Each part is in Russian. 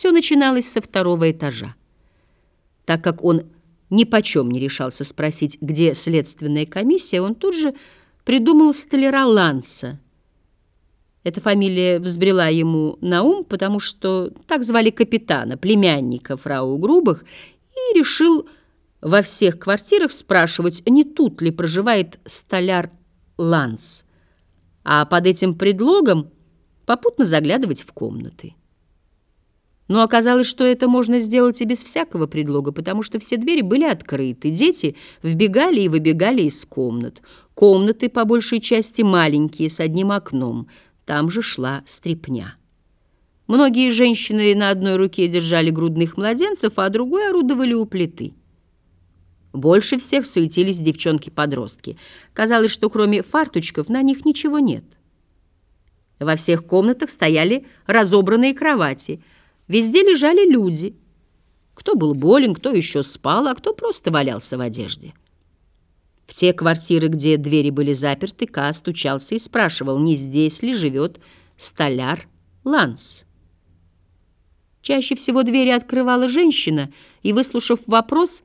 Все начиналось со второго этажа. Так как он ни почем не решался спросить, где следственная комиссия, он тут же придумал столяра Ланса. Эта фамилия взбрела ему на ум, потому что так звали капитана, племянника фрау Грубых, и решил во всех квартирах спрашивать, не тут ли проживает столяр Ланс, а под этим предлогом попутно заглядывать в комнаты. Но оказалось, что это можно сделать и без всякого предлога, потому что все двери были открыты, дети вбегали и выбегали из комнат. Комнаты, по большей части, маленькие, с одним окном. Там же шла стрипня. Многие женщины на одной руке держали грудных младенцев, а другой орудовали у плиты. Больше всех суетились девчонки-подростки. Казалось, что кроме фарточков на них ничего нет. Во всех комнатах стояли разобранные кровати – Везде лежали люди. Кто был болен, кто еще спал, а кто просто валялся в одежде. В те квартиры, где двери были заперты, Ка стучался и спрашивал, не здесь ли живет столяр Ланс. Чаще всего двери открывала женщина и, выслушав вопрос,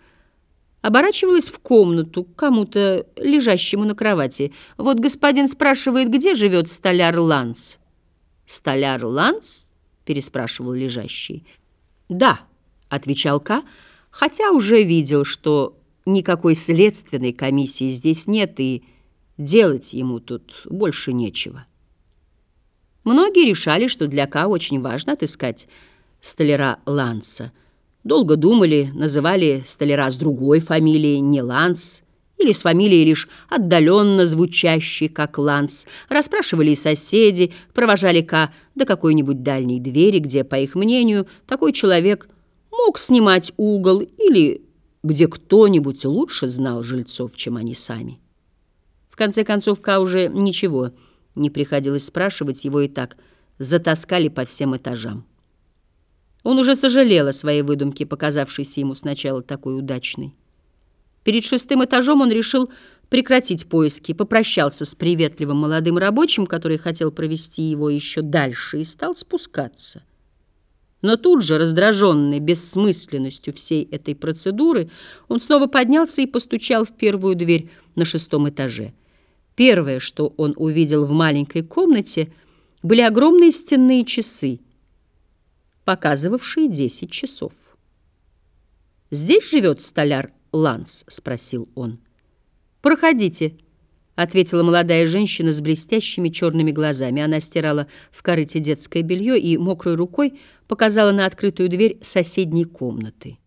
оборачивалась в комнату к кому-то, лежащему на кровати. Вот господин спрашивает, где живет столяр Ланс. «Столяр Ланс?» Переспрашивал лежащий. «Да», — отвечал К, хотя уже видел, что никакой следственной комиссии здесь нет, и делать ему тут больше нечего. Многие решали, что для К очень важно отыскать столяра Ланса. Долго думали, называли столяра с другой фамилией, не Ланс, или с фамилией лишь отдаленно звучащей, как Ланс. Расспрашивали и соседи, провожали Ка до какой-нибудь дальней двери, где, по их мнению, такой человек мог снимать угол или где кто-нибудь лучше знал жильцов, чем они сами. В конце концов, Ка уже ничего не приходилось спрашивать, его и так затаскали по всем этажам. Он уже сожалел о своей выдумке, показавшейся ему сначала такой удачной. Перед шестым этажом он решил прекратить поиски, попрощался с приветливым молодым рабочим, который хотел провести его еще дальше, и стал спускаться. Но тут же, раздраженный бессмысленностью всей этой процедуры, он снова поднялся и постучал в первую дверь на шестом этаже. Первое, что он увидел в маленькой комнате, были огромные стенные часы, показывавшие 10 часов. Здесь живет столяр Ланс?» — спросил он. «Проходите», — ответила молодая женщина с блестящими черными глазами. Она стирала в корыте детское белье и мокрой рукой показала на открытую дверь соседней комнаты.